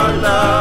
your love.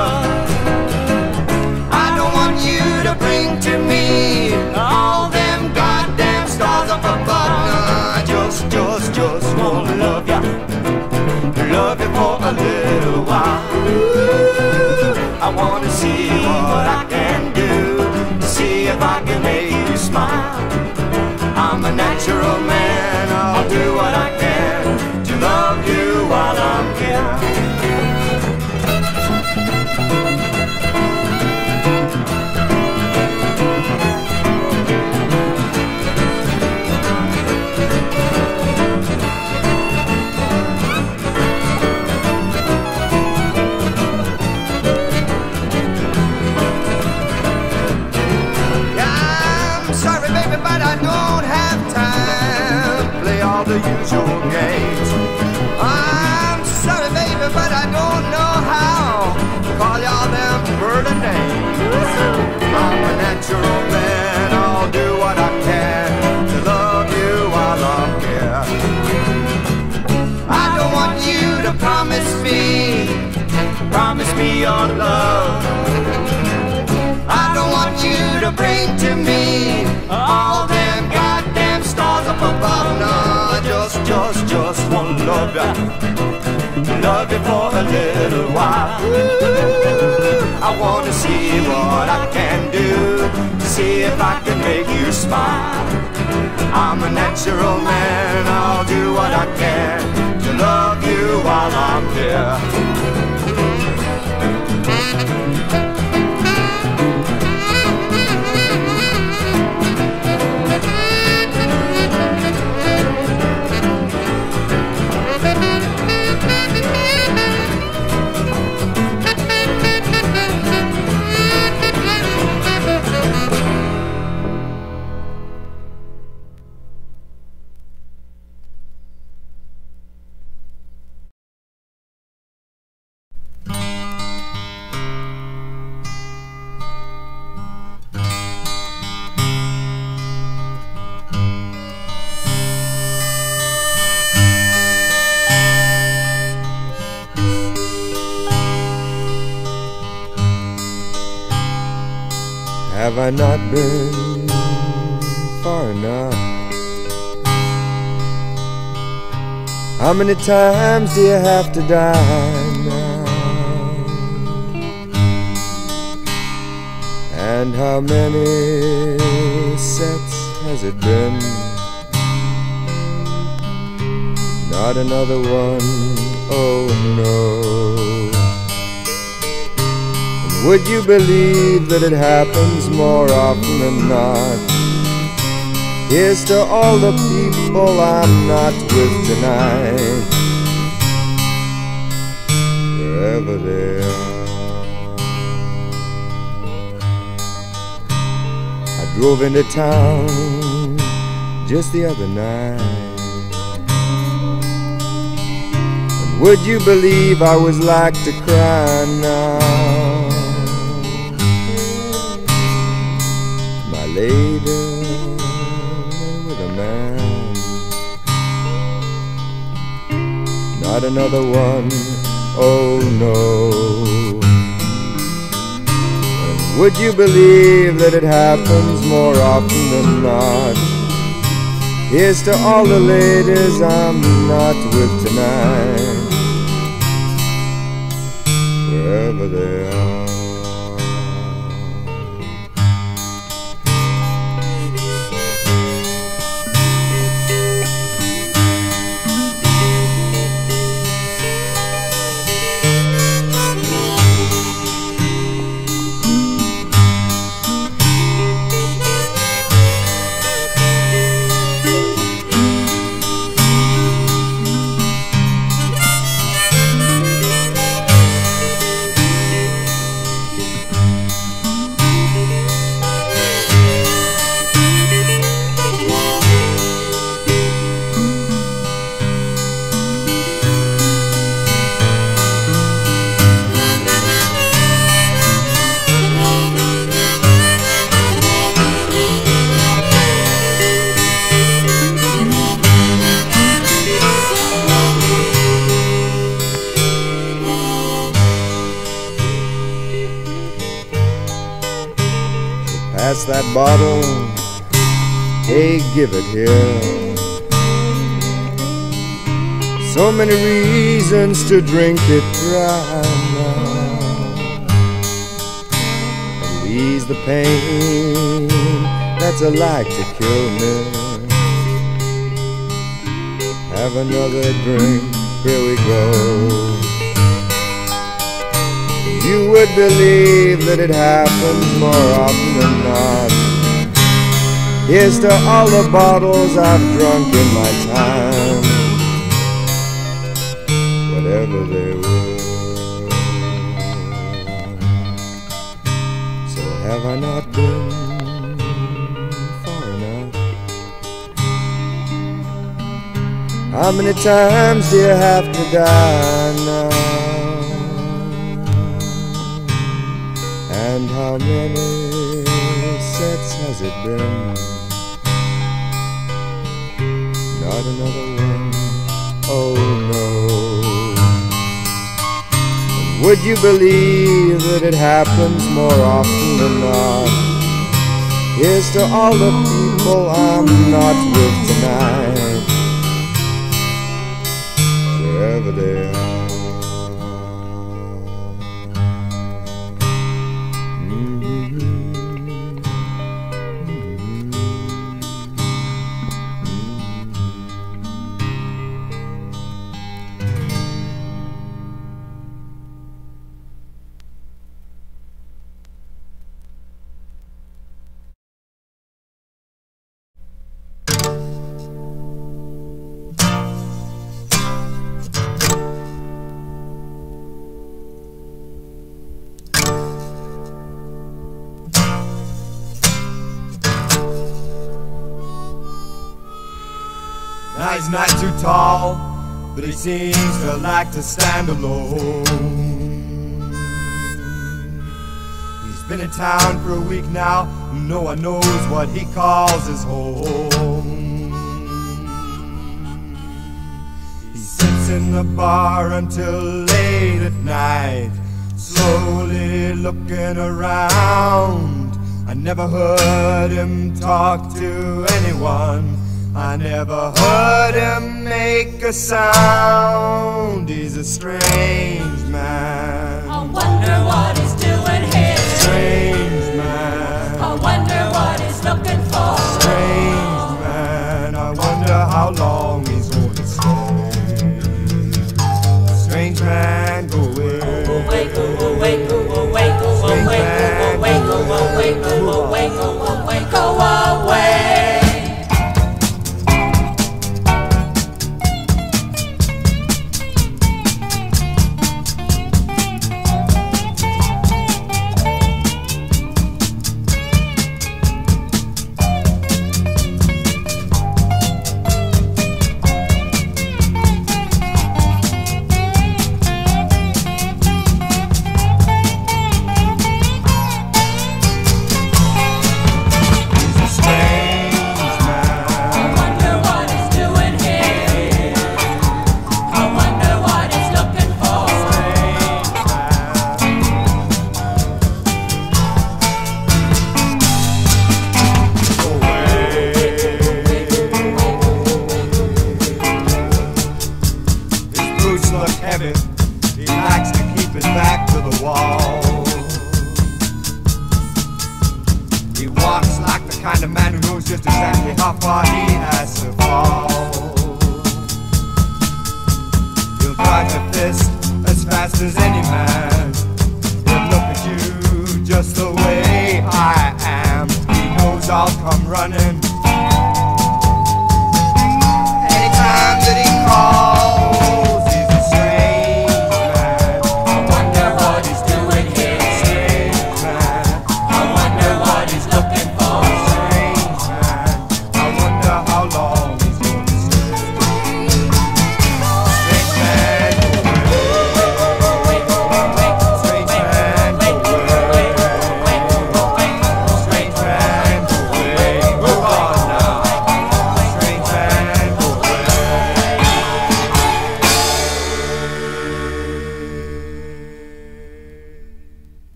Natural man, I'll do what I can to love you I'm. I don't want you to promise me, promise me your love. I don't want you to bring to me all them Just, just, just wanna love you, love you for a little while. Ooh, I wanna see what I can do to see if I can make you smile. I'm a natural man, I'll do what I can to love you while I'm here. I not been far enough? How many times do you have to die now? And how many sets has it been? Not another one, oh no. Would you believe that it happens more often than not? Here's to all the people I'm not with tonight, wherever they are. I drove into town just the other night. And would you believe I was like to cry now? With a man. Not another one, oh no. And would you believe that it happens more often than not? Here's to all the ladies I'm not with tonight, wherever they are. Bottle, hey, give it here. So many reasons to drink it right now. And ease the pain that's a like to kill me. Have another drink, here we go. You would believe that it happens more often than not. Here's to all the bottles I've drunk in my time, whatever they were. So have I not been far enough? How many times do you have to die now? And how many sets has it been? Not another one, oh no. Would you believe that it happens more often than not? Here's to all the people I'm not with tonight, wherever they are. He seems to like to stand alone. He's been in town for a week now, no one knows what he calls his home. He sits in the bar until late at night, slowly looking around. I never heard him talk to anyone. I never heard him make a sound. He's a strange man. I wonder what he's doing here. Strange man. I wonder what he's looking for. Strange man. I wonder how long he's going to stay. Strange man,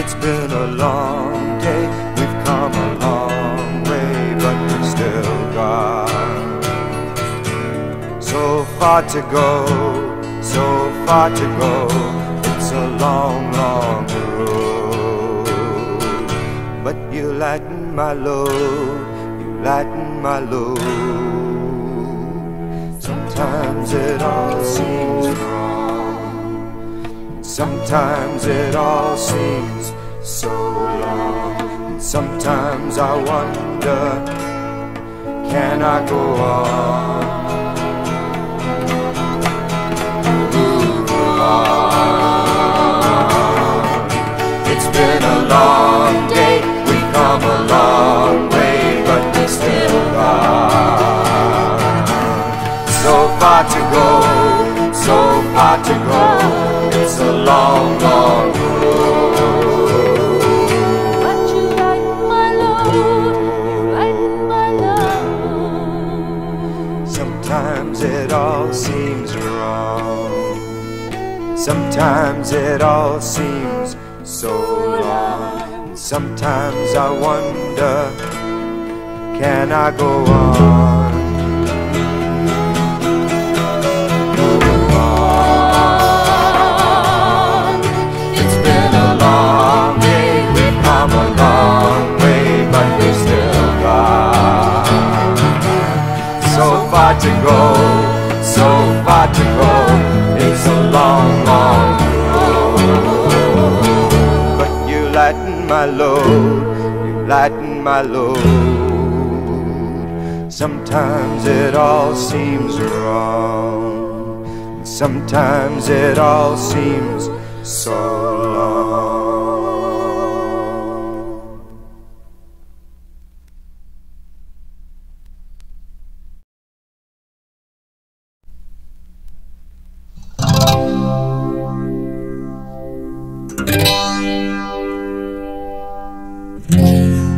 It's been a long day, we've come a long way, but we've still got so far to go, so far to go. It's a long, long road. But you lighten my load, you lighten my load. Sometimes it all seems wrong. Sometimes it all seems. Sometimes I wonder, can I go on? It's been a long day, we've come a long way, but we still so far to go, so far to go. It's a long, long road. Sometimes it all seems so long. Sometimes I wonder, can I go on? to on. My load, you lighten my load. Sometimes it all seems wrong, sometimes it all seems so Mm-hmm.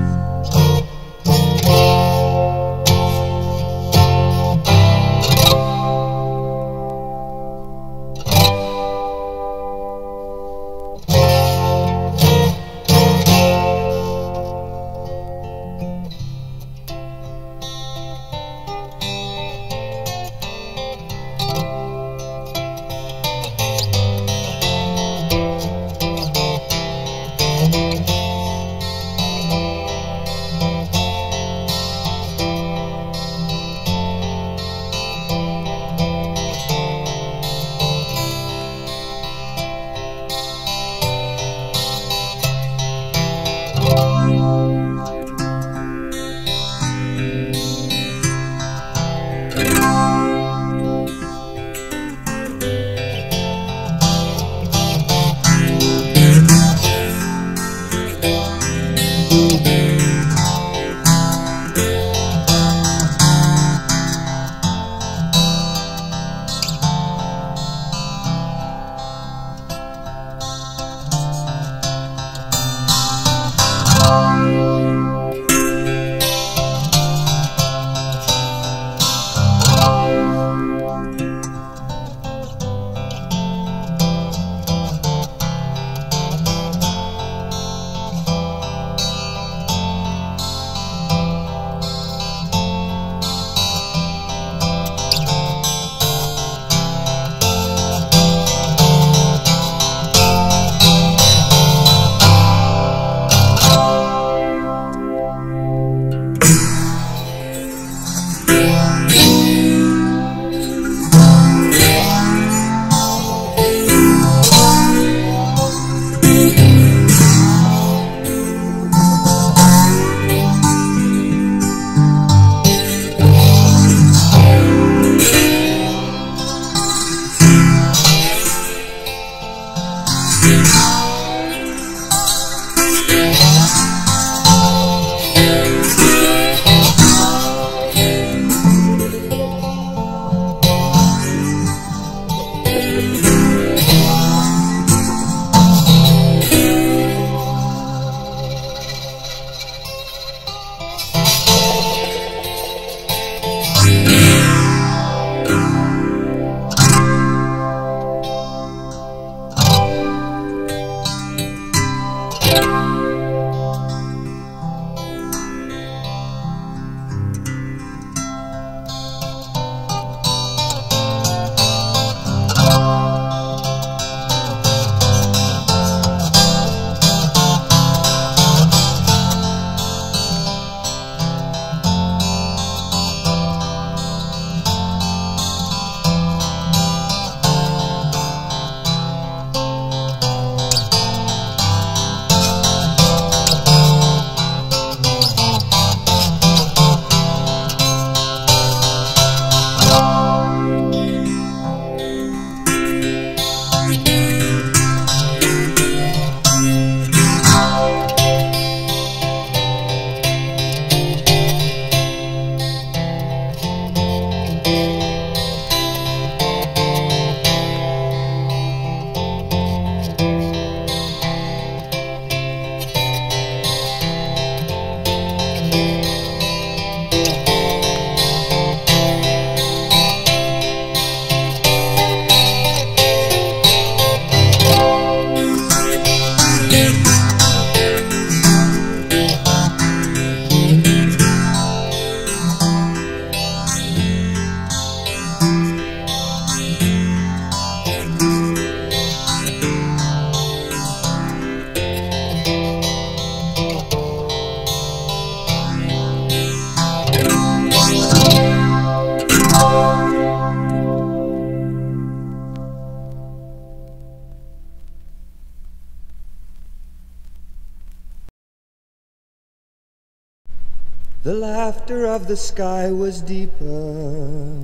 The sky was deeper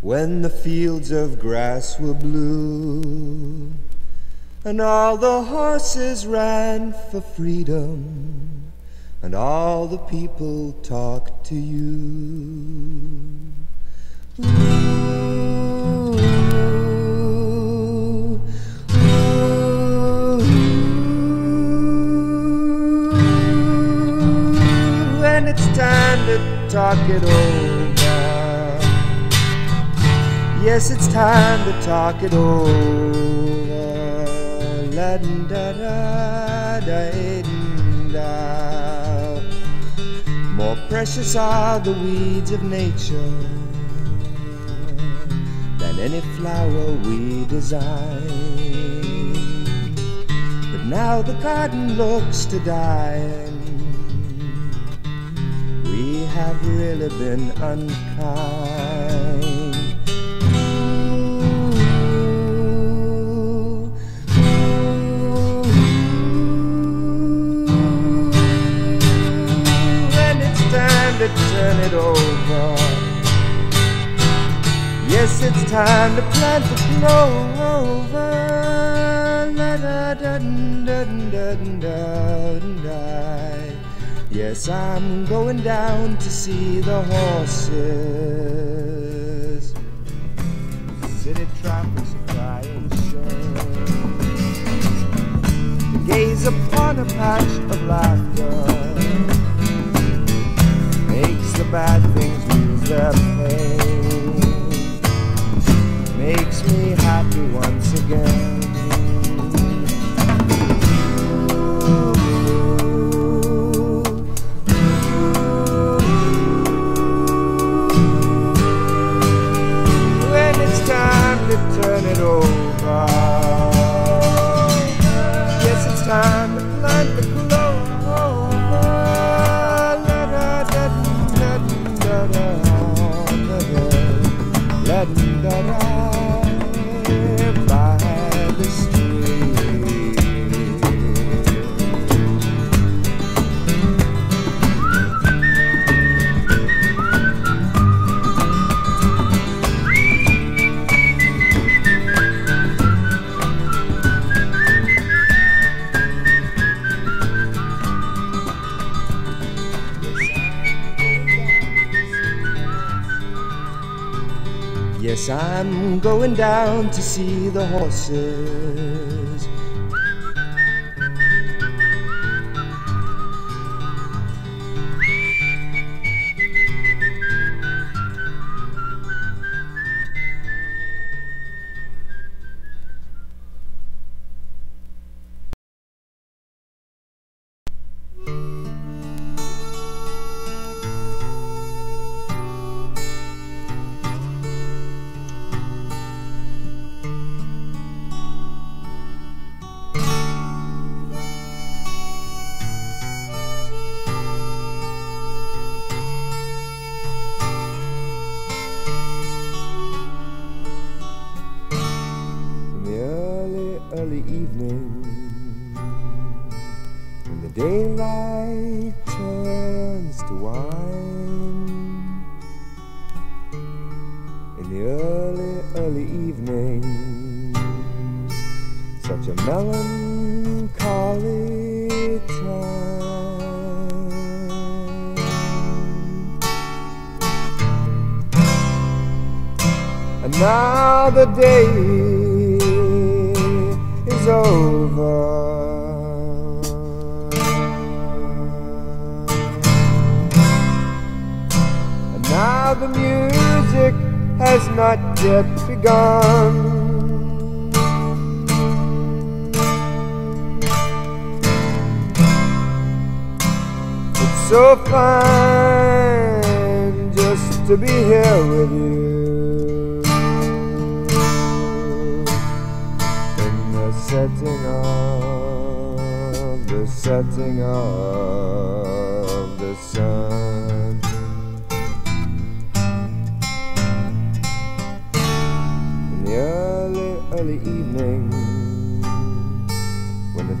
when the fields of grass were blue and all the horses ran for freedom and all the people talked to you. Ooh, when it's time to talk it over. Yes, it's time to talk it over. More precious are the weeds of nature than any flower we design. But now the garden looks to die, and have really been unkind. To turn it over. Yes, it's time to plant the clover. La da da da da da da. Yes, I'm going down to see the horses. City traffic's crying show. To gaze upon a patch of laughter makes the bad things lose their pain makes me happy once again. Turn it over, I'm going down to see the horses.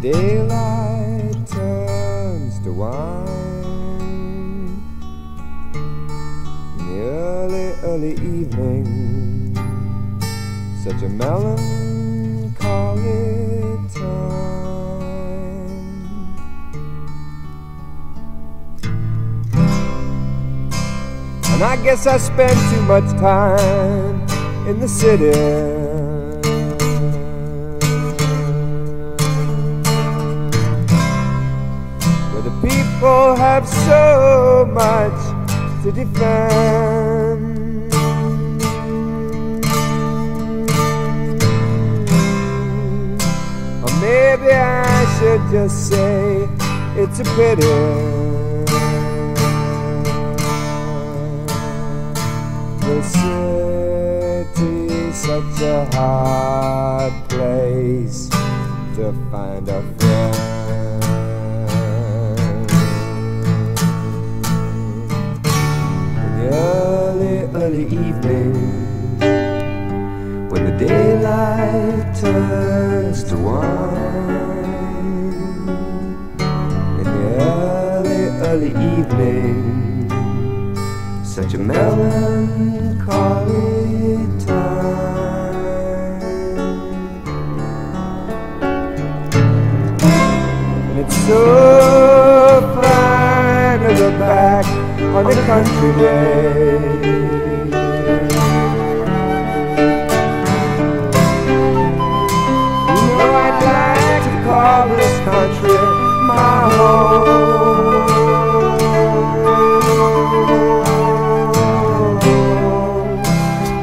daylight turns to wine in the early, early evening. Such a melancholy time. And I guess I spend too much time in the city. Have so much to defend. Or maybe I should just say it's a pity. The city's such a hard place to find a evening when the daylight turns to wine. In the early, early evening, such a melancholy time. And it's so fine to look back on the country way. Country my home.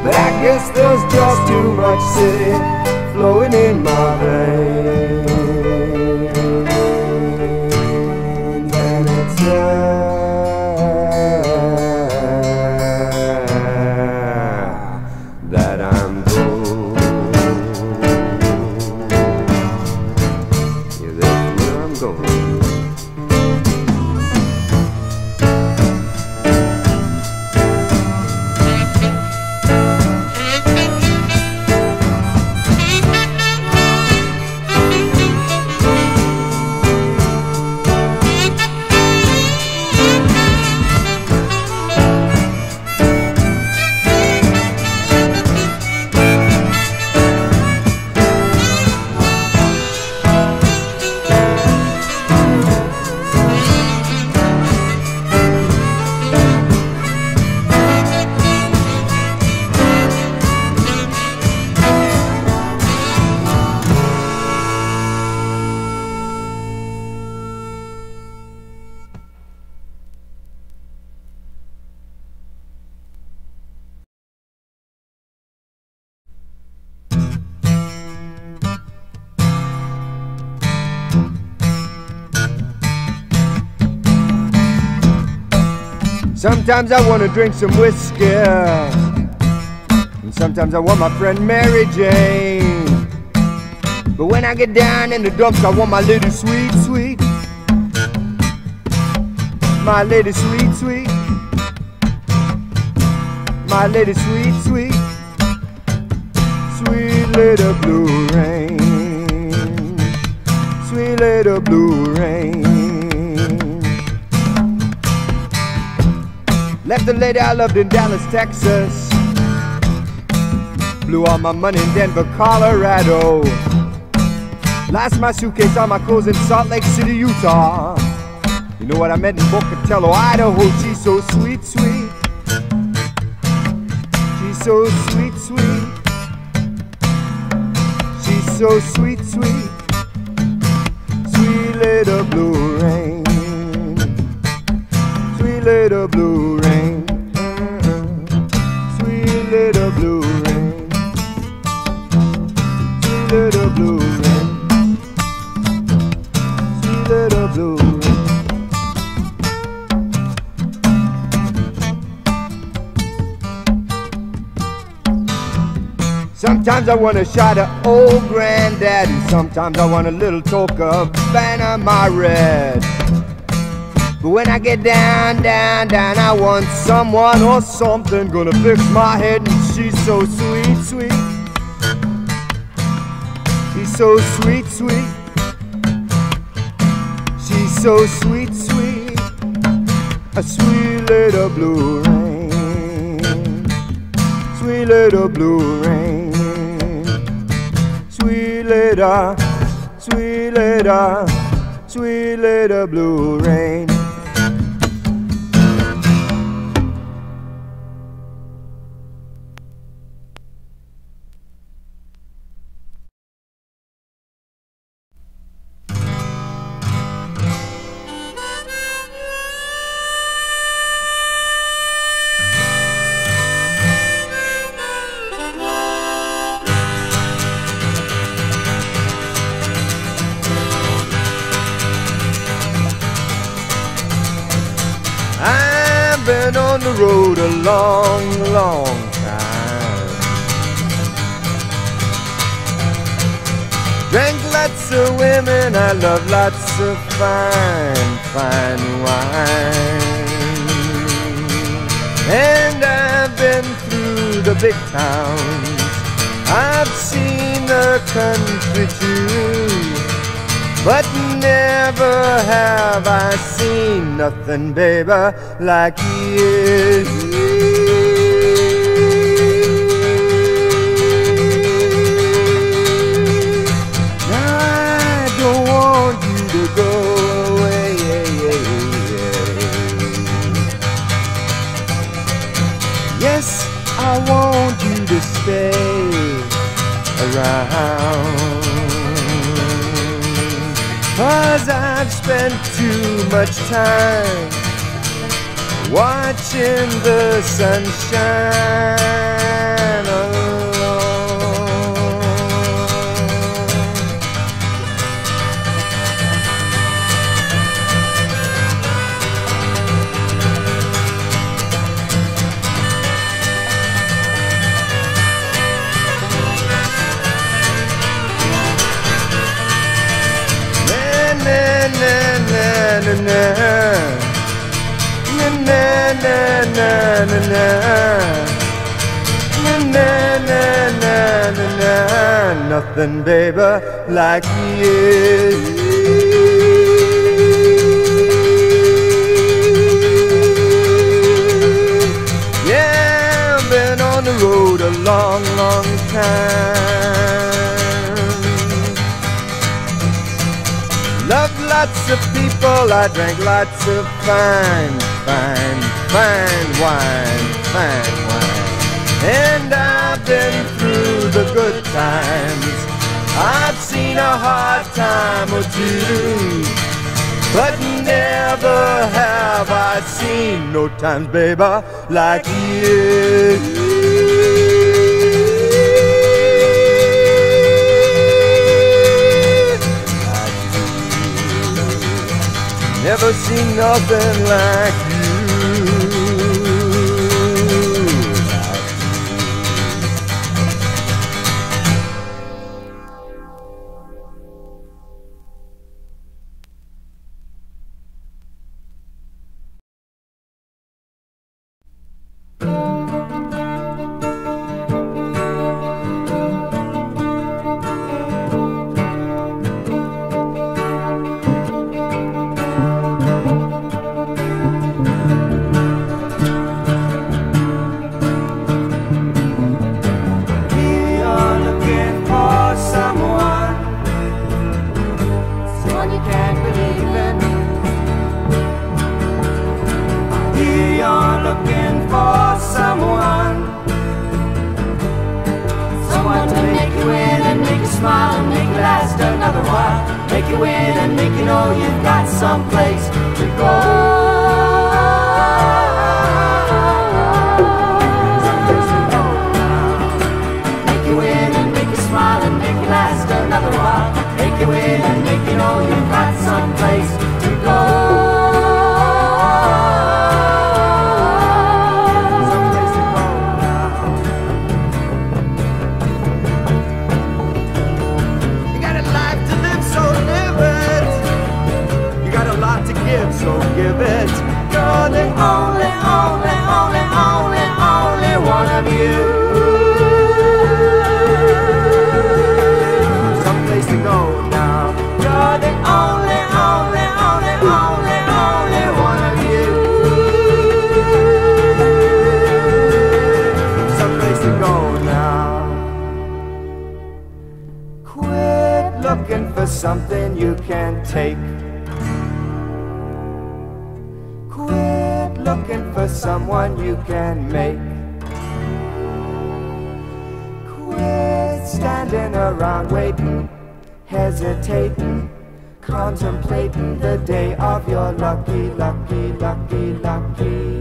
But I guess there's just too much city flowing in my veins. Sometimes I wanna drink some whiskey. And sometimes I want my friend Mary Jane. But when I get down in the dumps, I want my little sweet, sweet. My little sweet, sweet. My lady sweet, sweet. Sweet little blue rain. Sweet little blue rain. Left the lady I loved in Dallas, Texas. Blew all my money in Denver, Colorado. Lost my suitcase, all my clothes in Salt Lake City, Utah. You know what I meant in Pocatello, Idaho. She's so sweet, sweet. She's so sweet, sweet. She's so sweet, sweet. Sweet little blue rain. Little blue rain. Sweet little blue rain. Sweet little blue rain. Sweet little blue rain. Sometimes I want a shot of old granddaddy. Sometimes I want a little talk of Panama Red. But when I get down, down, down, I want someone or something gonna fix my head. And she's so sweet, sweet. She's so sweet, sweet. She's so sweet, sweet. A sweet little blue rain. sweet little blue rain. Sweet little, sweet little, sweet little blue rain. Long, long time. Drank lots of women, I love lots of fine, fine wine. And I've been through the big towns. I've seen the country too. But never have I seen nothing, baby, like you. Go away. Yes, I want you to stay around. Cause I've spent too much time watching the sunshine oh. Nothing baby like you yeah I've been on the road a long long time of people, I drank lots of fine, fine, fine wine, fine wine. And I've been through the good times. I've seen a hard time or two. But never have I seen no times, baby, like you. Never seen nothing like Make you in and make you know you've got some something you can take. Quit looking for someone you can make. Quit standing around waiting, hesitating, contemplating the day of your lucky, lucky, lucky, lucky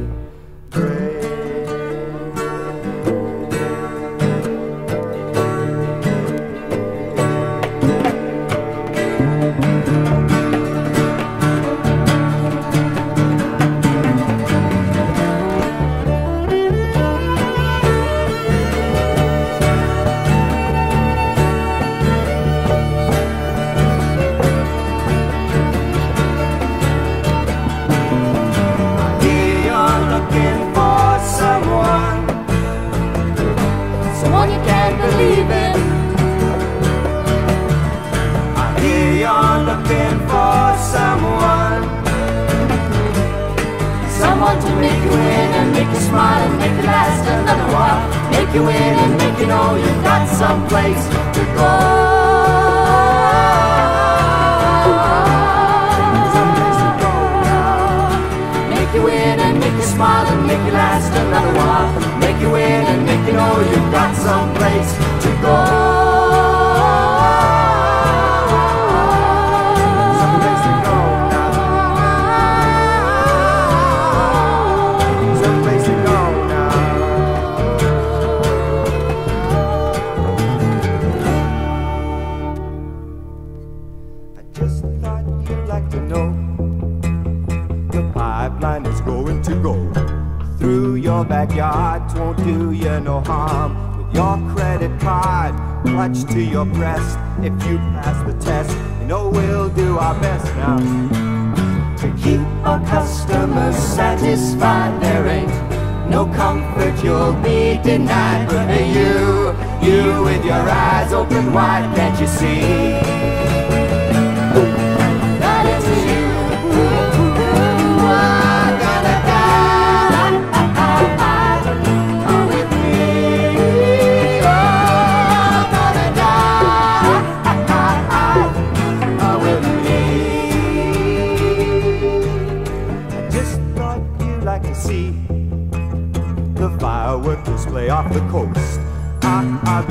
last another while. Make you in and make you know you've got some place your. Won't do you no harm with your credit card clutched to your breast. If you pass the test, you know we'll do our best now to keep our customers satisfied. There ain't no comfort you'll be denied. But you, you with your eyes open wide, can't you see?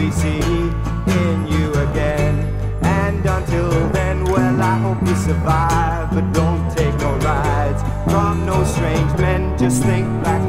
I- I'll be seeing you again. And until then, well, I hope you survive. But don't take no rides from no strange men. Just think back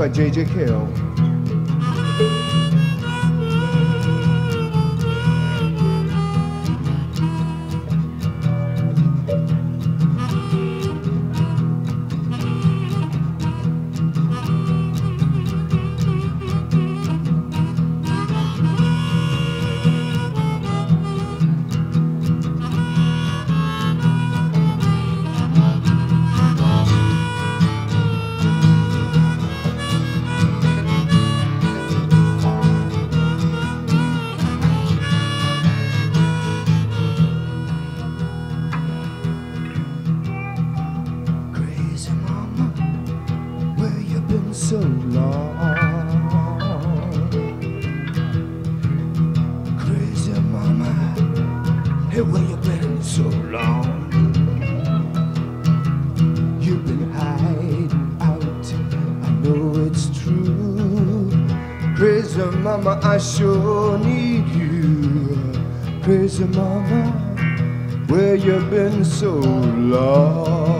by J.J. Cale. Sure need you. Crazy mama, where you been so long?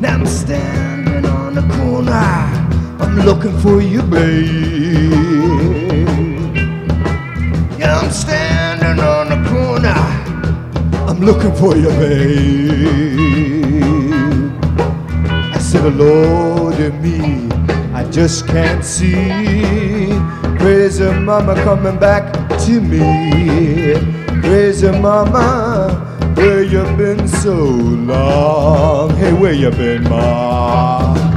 Now I'm standing on the corner. I'm looking for you, babe. I'm looking for you, babe. I said, Lord, in me, I just can't see. Crazy mama coming back to me. Crazy mama, where you been so long? Hey, where you been, ma?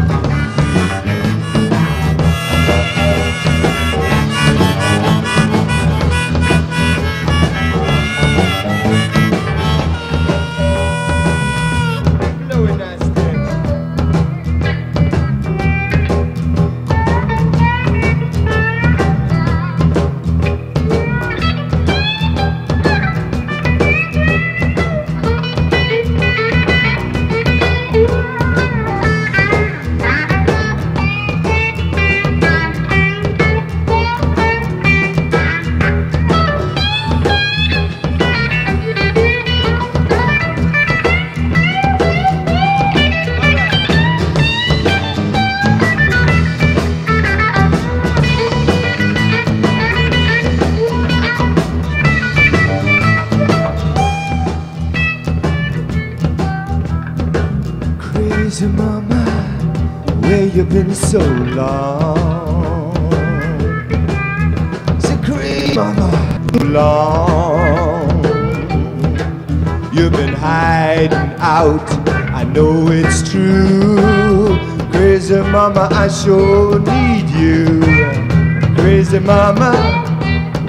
I sure need you. Crazy mama,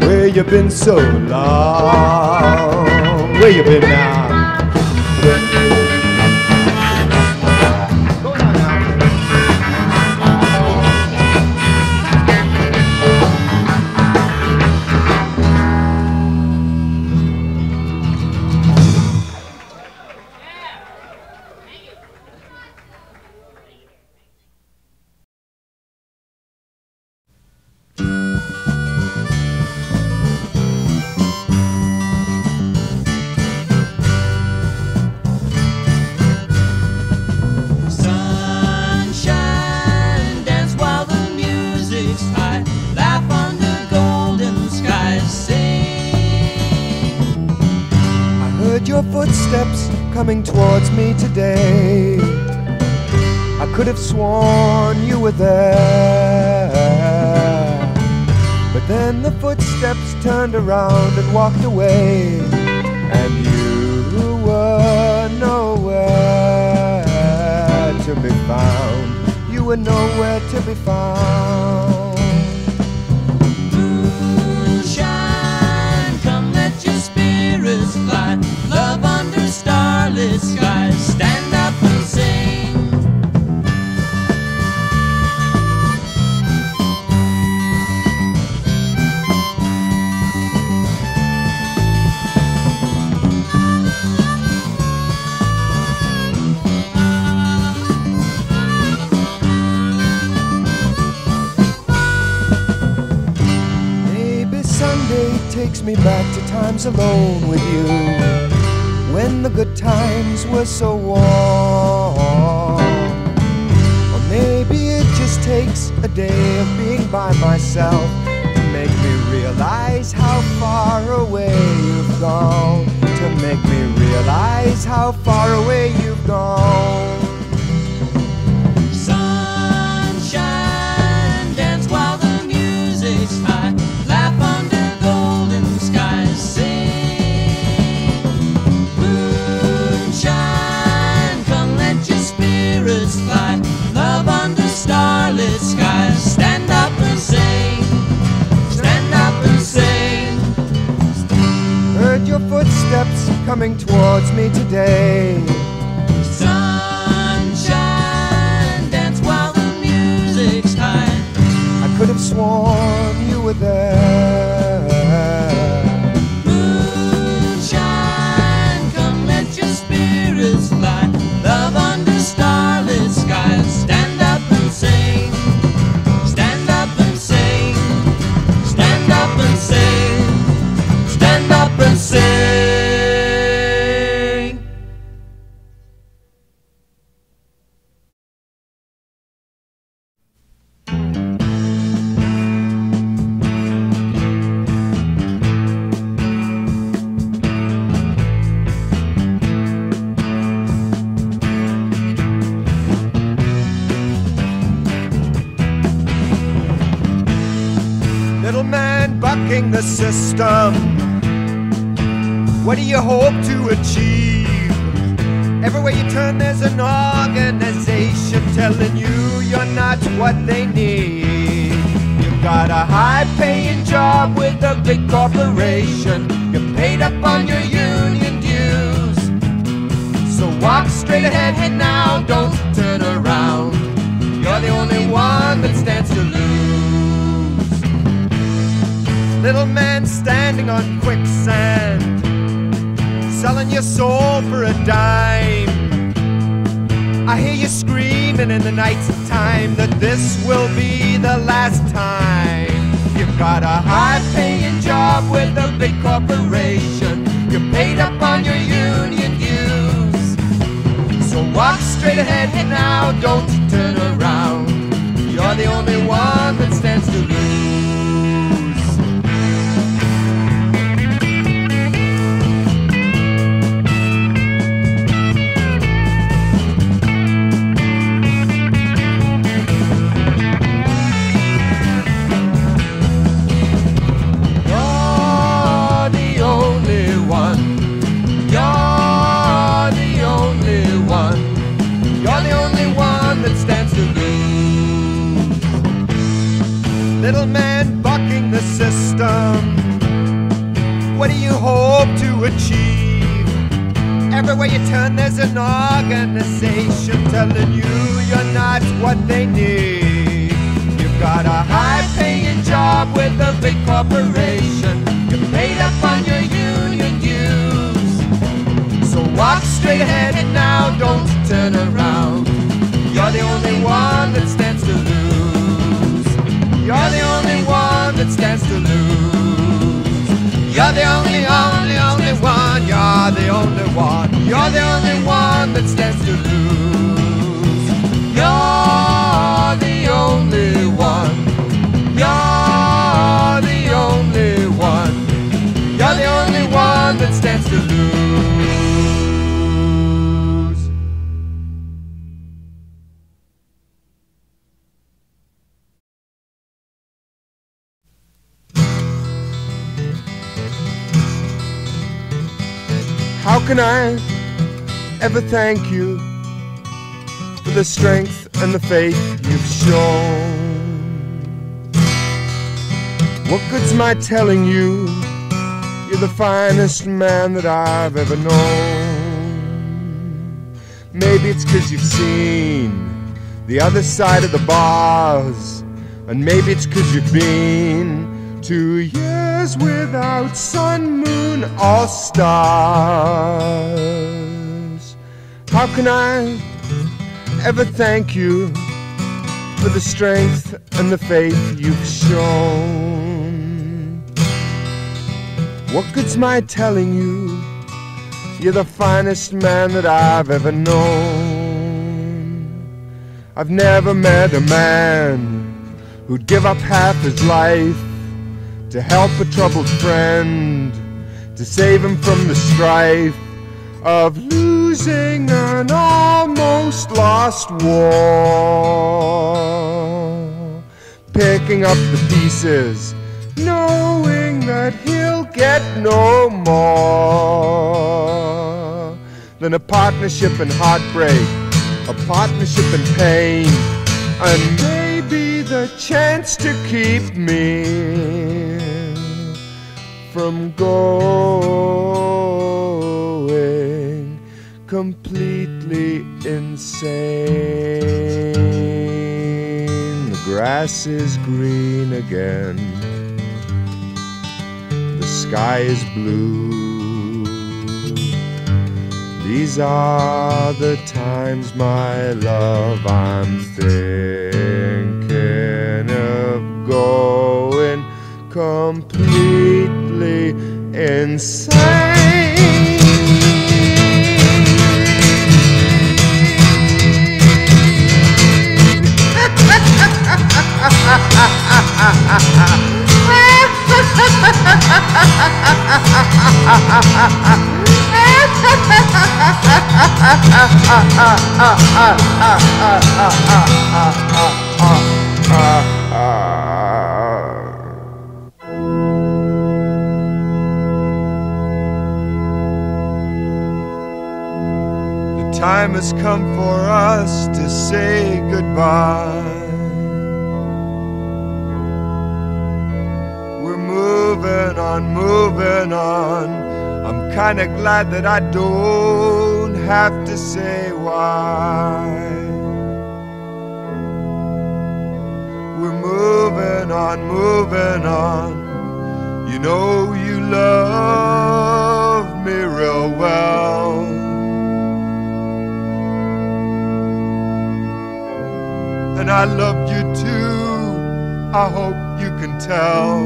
where you been so long? Where you been coming towards me today. I could have sworn you were there. But then the footsteps turned around and walked away. And you were nowhere to be found. You were nowhere to be found. Me back to times alone with you when the good times were so warm. Or maybe it just takes a day of being by myself to make me realize how far away you've gone. To make me realize how far away you've gone. blessed. Stand up and sing, stand up and sing. Heard your footsteps coming towards me today. Sunshine, dance while the music's high. I could have sworn you were there. What do you hope to achieve? Everywhere you turn, there's an organization telling you you're not what they need. You've got a high paying job with a big corporation. You're paid up on your union dues. So walk straight ahead, head now, don't turn around. You're the only one that stands to lose. Little man standing on quicksand, selling your soul for a dime. I hear you screaming in the night time that this will be the last time. You've got a high paying job with a big corporation. You're paid up on your union dues. So walk straight ahead now don't turn around. You're the only one that stands to lose. What do you hope to achieve? Everywhere you turn, there's an organization telling you you're not what they need. You've got a high paying job with a big corporation. You're paid up on your union dues. So walk straight ahead and now don't turn around. You're the only one that stands to lose. You're the only one that stands to lose. You're the only, only, only one. You're the only one. You're the only one that stands to lose. You're the only one. You're the only one. You're the only one that stands to lose. Can I ever thank you for the strength and the faith you've shown? What good's my telling you you're the finest man that I've ever known? Maybe it's cause you've seen the other side of the bars, and maybe it's cause you've been two years without sun, moon, or stars. How can I ever thank you for the strength and the faith you've shown? What good's my telling you you're the finest man that I've ever known? I've never met a man who'd give up half his life to help a troubled friend, to save him from the strife of losing an almost lost war. Picking up the pieces, knowing that he'll get no more than a partnership in heartbreak, a partnership in pain, and maybe the chance to keep me from going completely insane. The grass is green again, the sky is blue. These are the times, my love, I'm thinking of going completely insane. The time has come for us to say goodbye. We're moving on, moving on. I'm kinda glad that I don't have to say why. We're moving on, moving on. You know you love me real well. And I loved you too. I hope you can tell.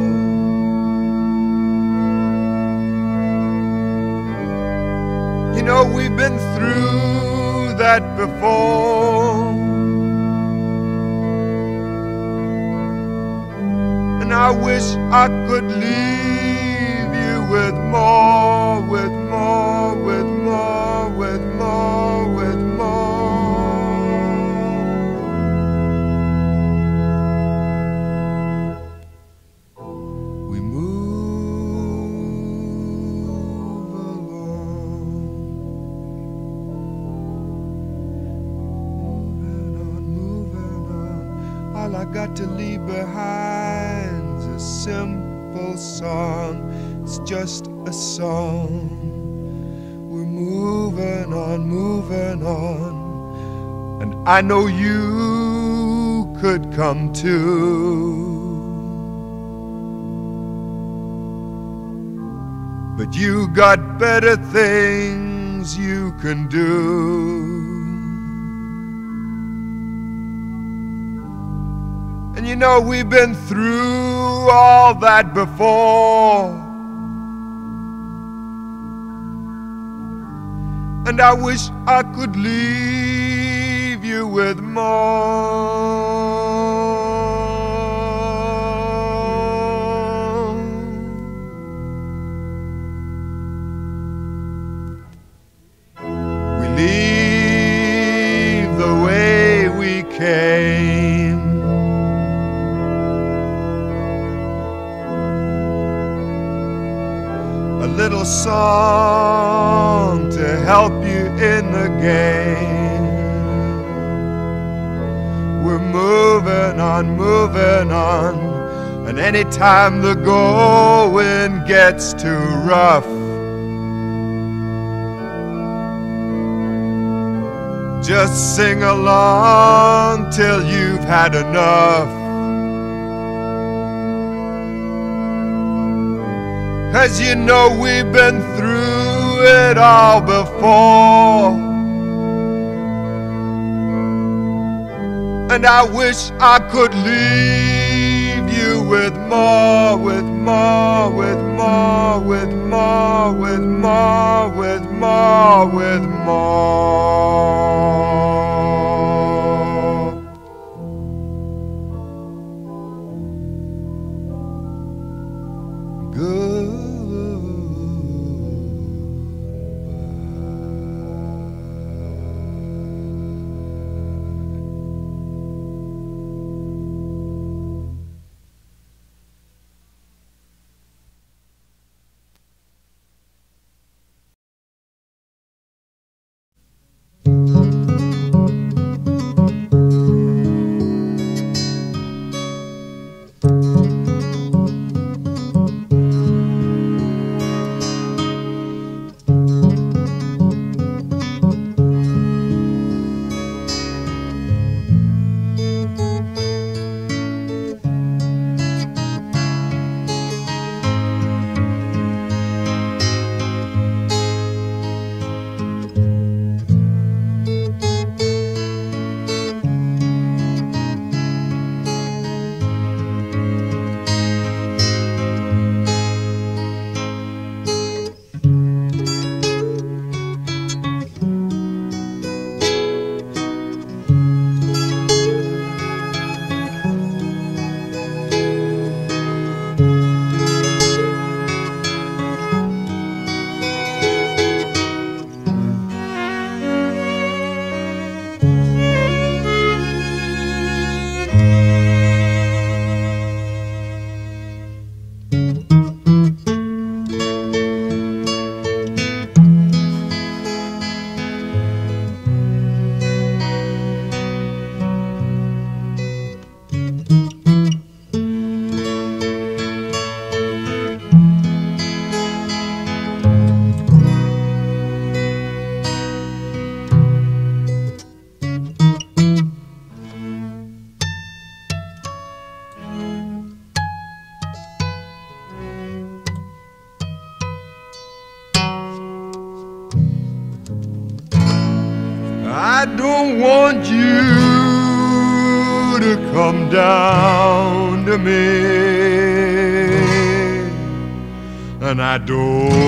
You know, we've been through that before. And I wish I could leave you with more, with more, with more, got to leave behind a simple song. It's just a song. We're moving on, moving on. And I know you could come too. But you got better things you can do. You know, we've been through all that before. And I wish I could leave you with more. Song to help you in the game. We're moving on, moving on. And anytime the going gets too rough, Just sing along till you've had enough. Cause you know we've been through it all before. And I wish I could leave you with more, with more, with more, with more, with more, with more, with more. Good. And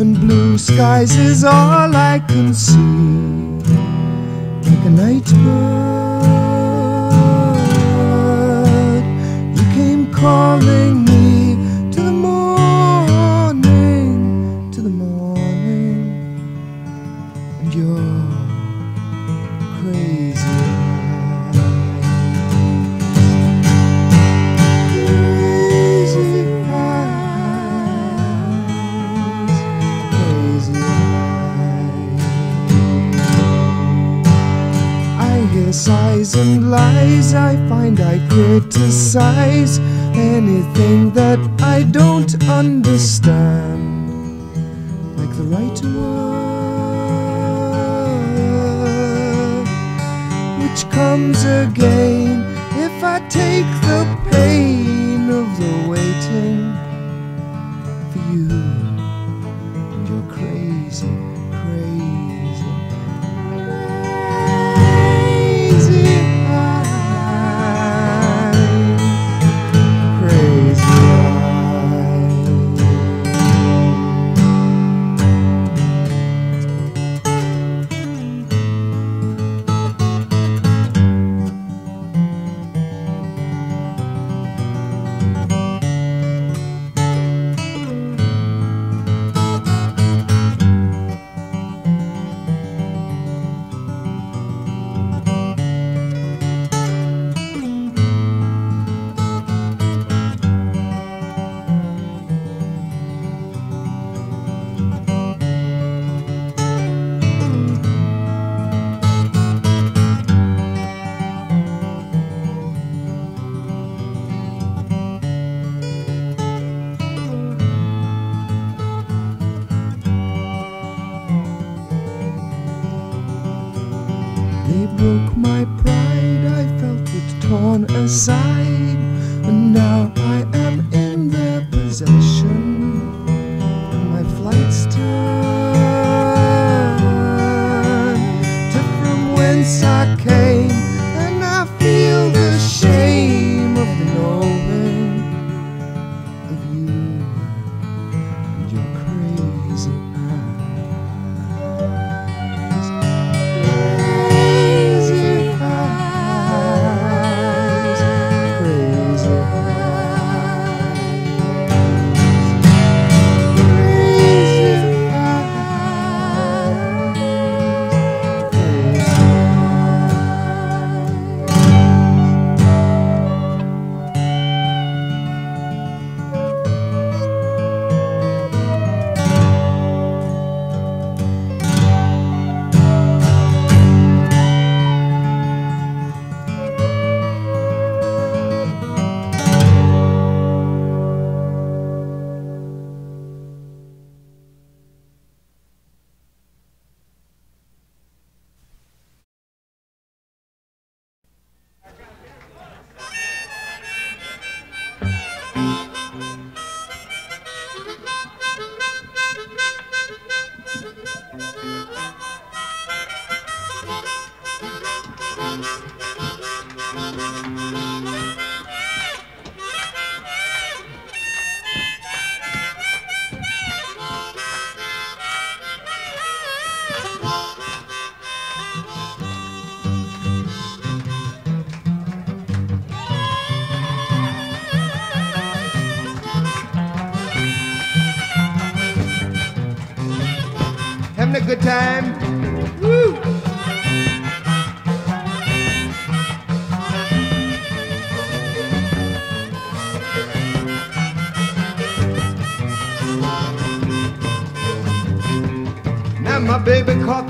and blue skies is all I can see. Like a night I I criticize anything that I don't understand, like the right to word, which comes again if I take the pain of the waiting for you.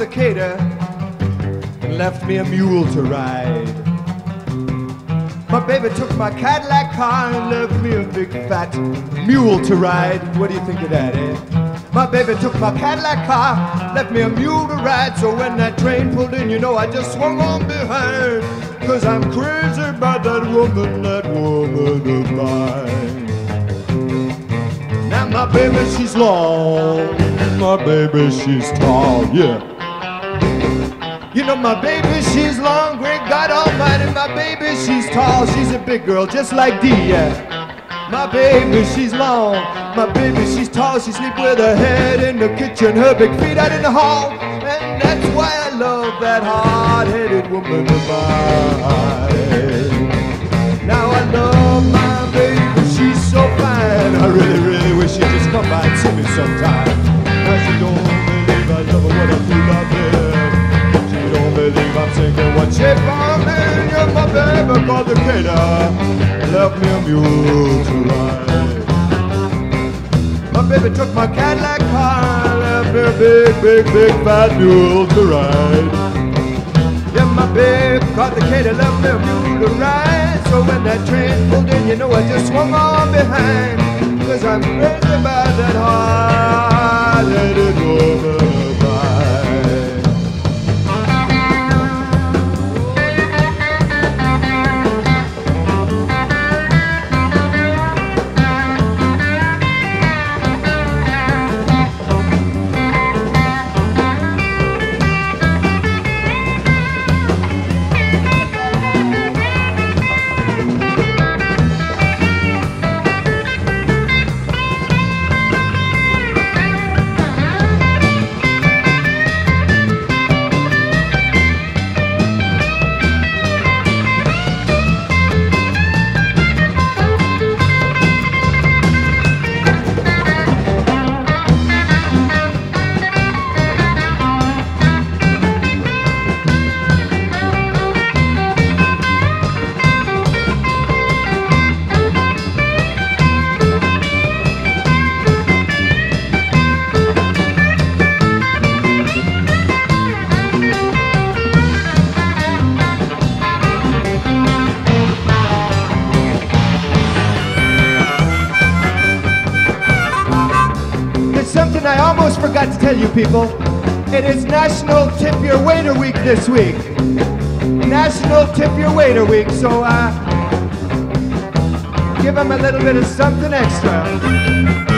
And left me a mule to ride. My baby took my Cadillac car and left me a big fat mule to ride. What do you think of that, eh? My baby took my Cadillac car, left me a mule to ride. So when that train pulled in, you know I just swung on behind. Cause I'm crazy about that woman, that woman of mine. Now my baby, she's long. My baby, she's tall, yeah. You know my baby, she's long, great God Almighty. My baby, she's tall, she's a big girl, just like Dee. Yeah. My baby, she's long. My baby, she's tall. She sleep with her head in the kitchen, her big feet out in the hall. And that's why I love that hard-headed woman of mine. Now I love my baby, she's so fine. I really, really wish she'd just come by and see me sometime. Baby, called the Katy. Left me a mule to ride. My baby took my Cadillac car, left me a big, big, big fat mule to ride. Yeah, my babe caught the Katy, left me a mule to ride. So when that train pulled in, you know I just swung on behind. Cause I'm crazy about that hard-headed woman tell you people. It is National Tip Your Waiter Week this week. National Tip Your Waiter Week, so uh, give them a little bit of something extra.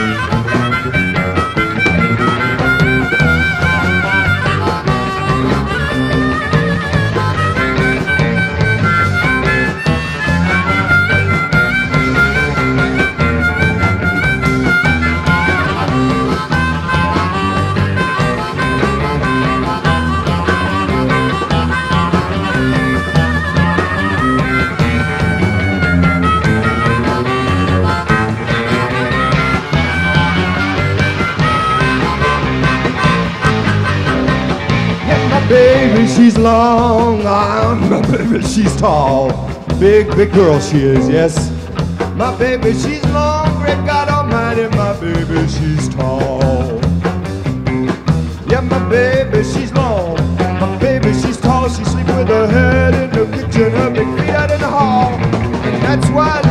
Long. Ah, my baby, she's tall. Big, big girl she is, yes. My baby, she's long. Great God Almighty, my baby, she's tall. Yeah, my baby, she's long. My baby, she's tall. She sleep with her head in the kitchen, her big feet out in the hall. And that's why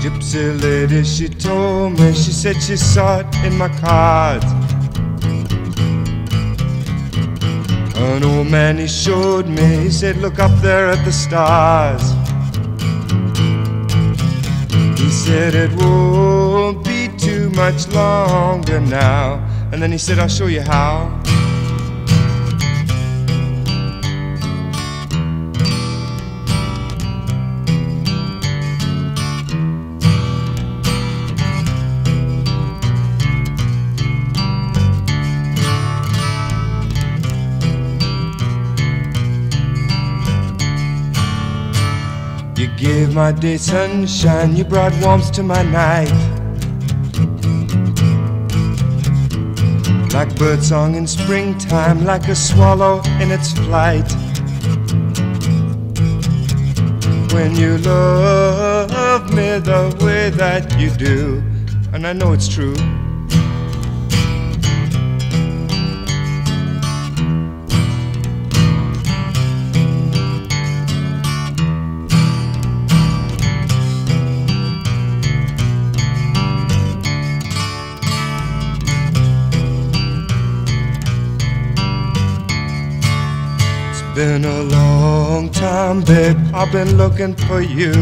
Gypsy lady, she told me, she said she saw it in my cards. An old man, he showed me, he said, Look up there at the stars. He said, It won't be too much longer now. And then he said, I'll show you how. Gave my day sunshine, you brought warmth to my night. Like birdsong in springtime, like a swallow in its flight. When you love me the way that you do, and I know it's true. Been a long time, babe. I've been looking for you.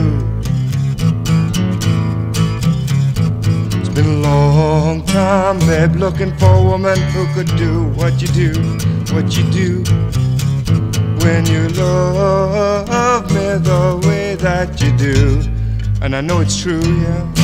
It's been a long time, babe, looking for a woman who could do what you do, what you do. When you love me the way that you do. And I know it's true, yeah.